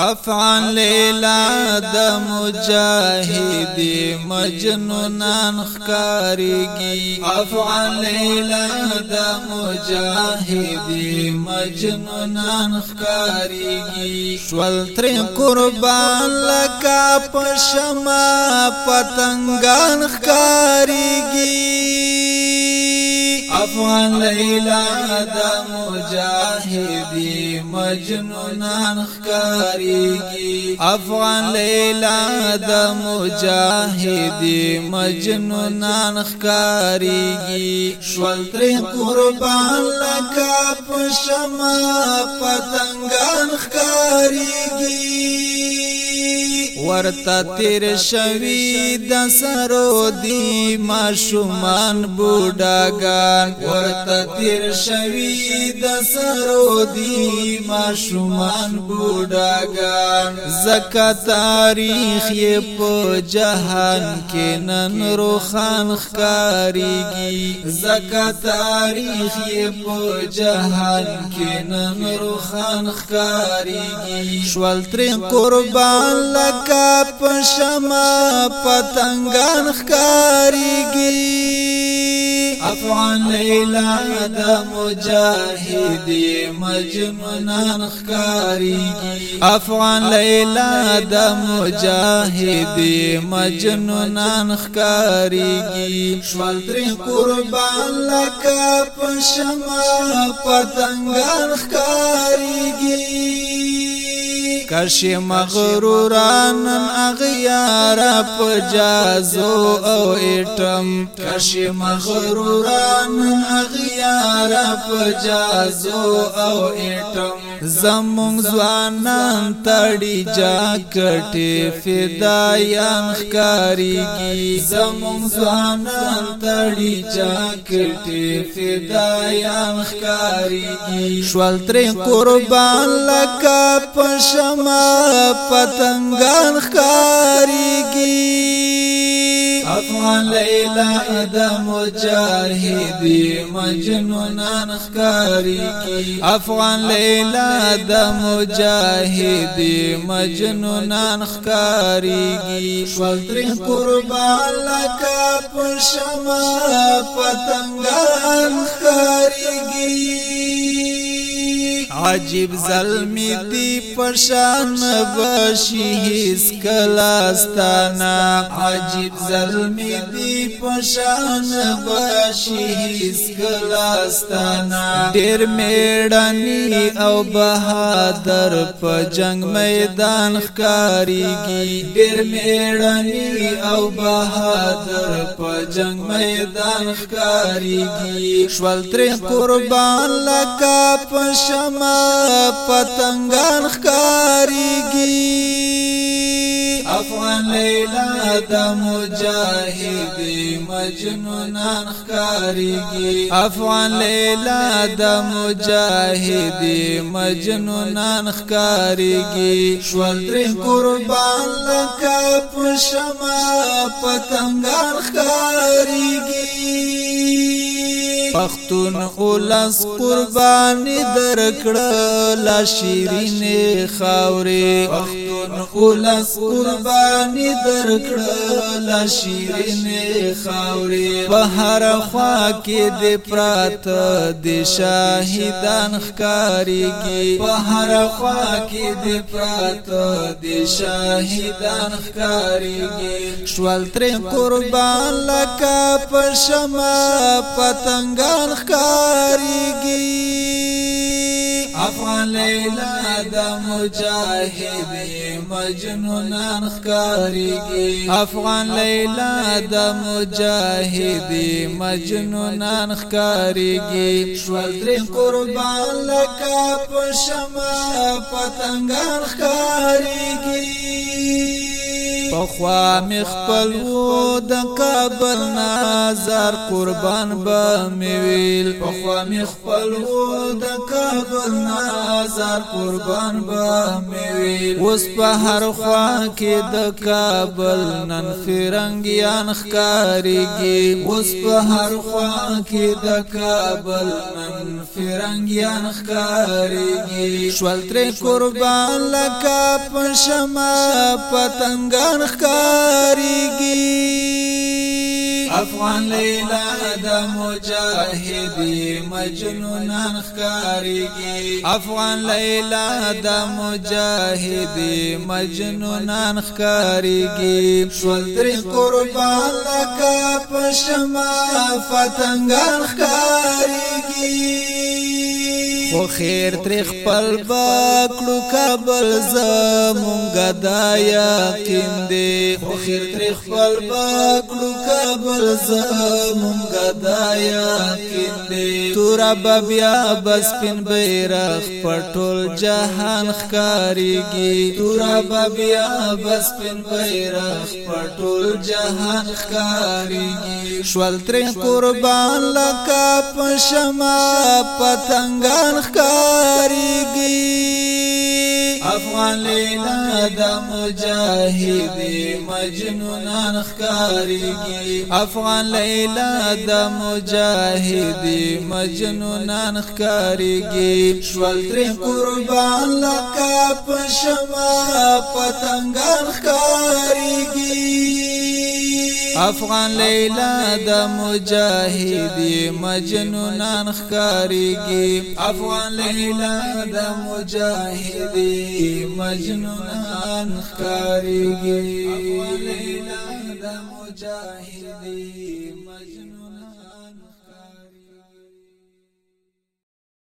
افغان لیلا د مجاهد مجنونان خکارږي افغان لیلا د مجاهد مجنونان خکارږي شول تر قربان لکا پشما پتنګان خکارږي افغان لیلا د مجاهدی مجنونان خکاریږي افغان لیلا د مجاهدی مجنونان خکاریږي شول تر قربان لکا پشما پتنګان خکاریږي ورته تیر شوی د سرو دی ماشومان بوډاګان ورته تیر شوی د سرو دی ماشومان بوډاګان زکه تاریخ یې په جهان کې نن روخان ښکاریږي زکه تاریخ یې په جهان کې نن روخان ښکاریږي شوال تر قربان لکه لکا پشما پتنگان خکاریگی افغان لیلا دا مجاہد مجنونان خکاریگی افغان لیلا دا مجاہد مجنونان خکاریگی شوال تری قربان لکا پشما پتنگان خکاریگی کش مغروران اغیار پجازو او ایټم کش مغروران اغیار پجازو او ایټم زمون ځوانان تړي جاکټې فدایان خاريږي زمون ځوانان تړي جاکټې فدایان خاريږي شوال تر قربان لکه پشم ما پتنګان خاريږي افغان لیلا د مجاهد مجنونان خاريږي افغان لیلا د مجاهد مجنونان خاريږي شولتر قربان لکه پشما پتنګان خاريږي عجیب زلمی دی پرشان بشی هیس کلاستانا عجیب زلمی دی پرشان بشی هیس کلاستانا دیر میڑانی او بہادر په جنگ میدان خکاریگی دیر میڑانی او بہادر په جنگ میدان خکاریگی شوال تری قربان لکا پشما پتنګان خاريږي افغان لیلا د مجاهد مجنونان خاريږي افغان لیلا د مجاهد مجنونان خاريږي شول تر قربان لکه پشما پتنګان خاريږي پختون اولس قربان درکړه لا شیرین خاوري نو خلاص قرباني درکړه لا شیرین خاوري بهر خوا کې د پرات د شاهیدان ښکاریږي بهر خوا کې د پرات د شاهیدان ښکاریږي شوال تر قربان لکه پشما پتنګان ښکاریږي افغان لیلا دا مجاہد مجنونان خکاریگی افغان لیلا دا مجاہد مجنونان خکاریگی شوال دری قربان لکا پشما پتنگان خکاریگی پخوا می خپل وو د کابل نظر قربان به می ویل پخوا می خپل وو د کابل نظر قربان به می ویل اوس په هر خوا کې د کابل نن فرنګیان ښکاریږي اوس په هر خوا کې د کابل نن فرنګیان ښکاریږي شول تر قربان لکه پښما پتنګان افغان خکاریږي افغان لیلا د مجاهد مجنون خکاریږي افغان لیلا د مجاهد مجنون خکاریږي شول تر قربان لکه پشما فتنګ خکاریږي خو خیر تر خپل باکړو کابل زمونږ دایا کیندې خو خیر تر خپل باکړو کابل زمون غدایا کیندې تور بیا بس پن بیرغ پټول جهان خکاریږي تور بیا بس پن بیرغ پټول جهان خکاریږي شول تر قربان لکا پشما پتنګان خکاریږي افغان لیلا د مجاهد مجنونان خکاریږي افغان لیلا د مجاهد مجنونان خکاریږي شول تر قربان لکه پشما پتنګان خکاریږي افغان لیلا د مجاهد مجنونان خکاریږي افغان لیلا د مجاهد مجنونان خکاریږي افغان لیلا د مجاهد